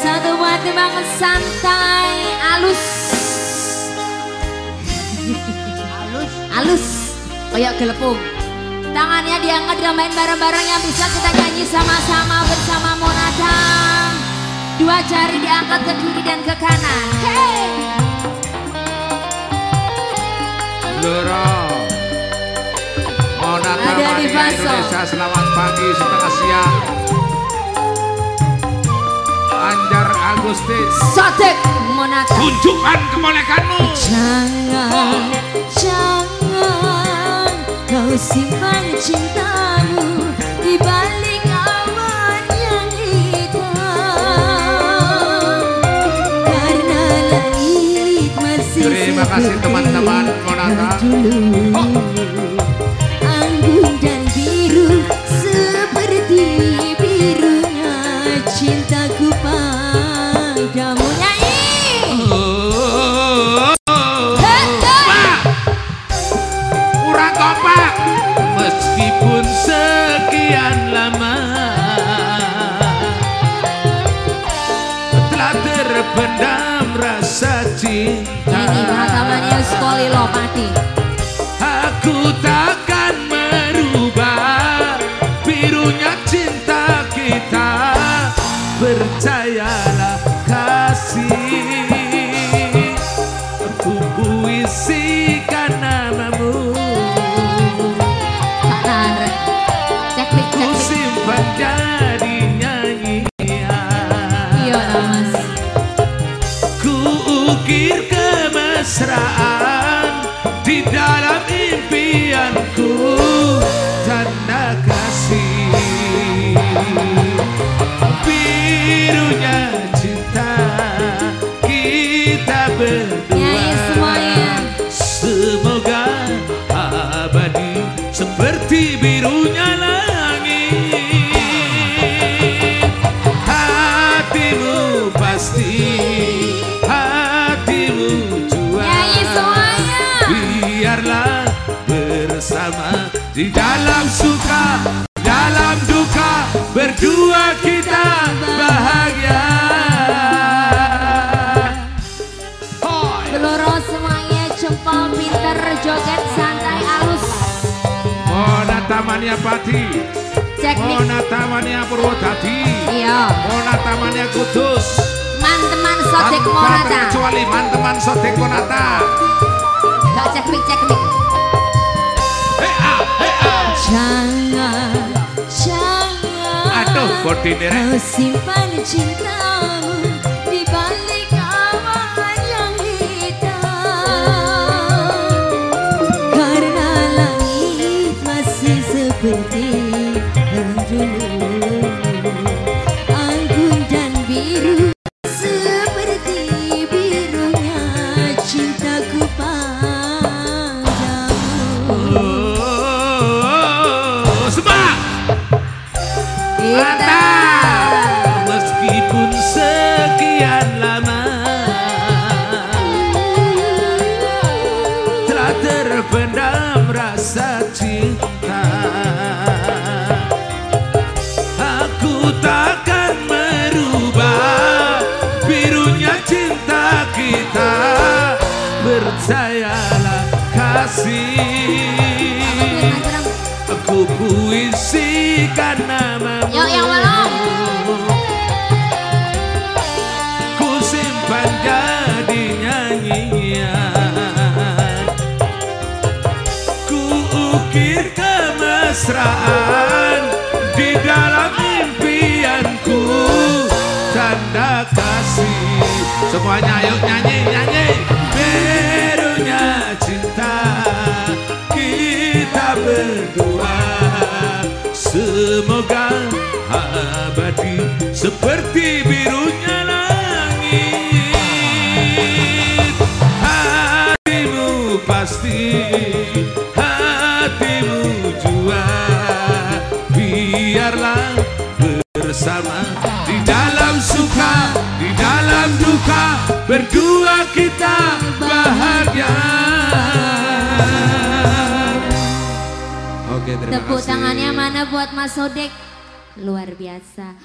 Satu buat banget santai, alus. alus. Alus. Kayak gelepung. Tangannya diangkat main bareng-bareng yang bisa kita nyanyi sama-sama bersama Monata. Dua jari diangkat ke kiri dan ke kanan. Hey! Loro. Monata Ada di. Indonesia selamat pagi setengah siang. Agustis. Sotek Monata. Tunjukkan kemolekanmu. Jangan, jangan kau simpan cintamu di balik awan yang hitam karena langit masih Terima kasih teman-teman Monata. dulu. Terpendam rasa cinta. Ini pengalamannya sekali loh Pati. Aku takkan merubah birunya cinta kita Percayalah kasih Aku puisikan namamu Tak tahan. Cek Ku simpan jadi di dalam impianku tanda kasih birunya cinta kita berdua. Semuanya. semoga abadi seperti birunya langit di dalam suka dalam duka berdua kita bahagia. Geloro semuanya jempol pinter joget santai alus. Monata Mania Pati. Monata Mania Purwodadi Iya. Monata Mania Kudus Man-teman sotek monata. terkecuali man-teman Sotek Monata Gak cek klik cek klik. Rek Kau simpan cintamu kemesraan Di dalam impianku. Tanda kasih. Semuanya yuk nyanyi, nyanyi. Birunya cinta Kita berdua. Semoga abadi Seperti birunya langit. Hatimu pasti Tepuk tangannya mana buat Mas Sodek? Luar biasa.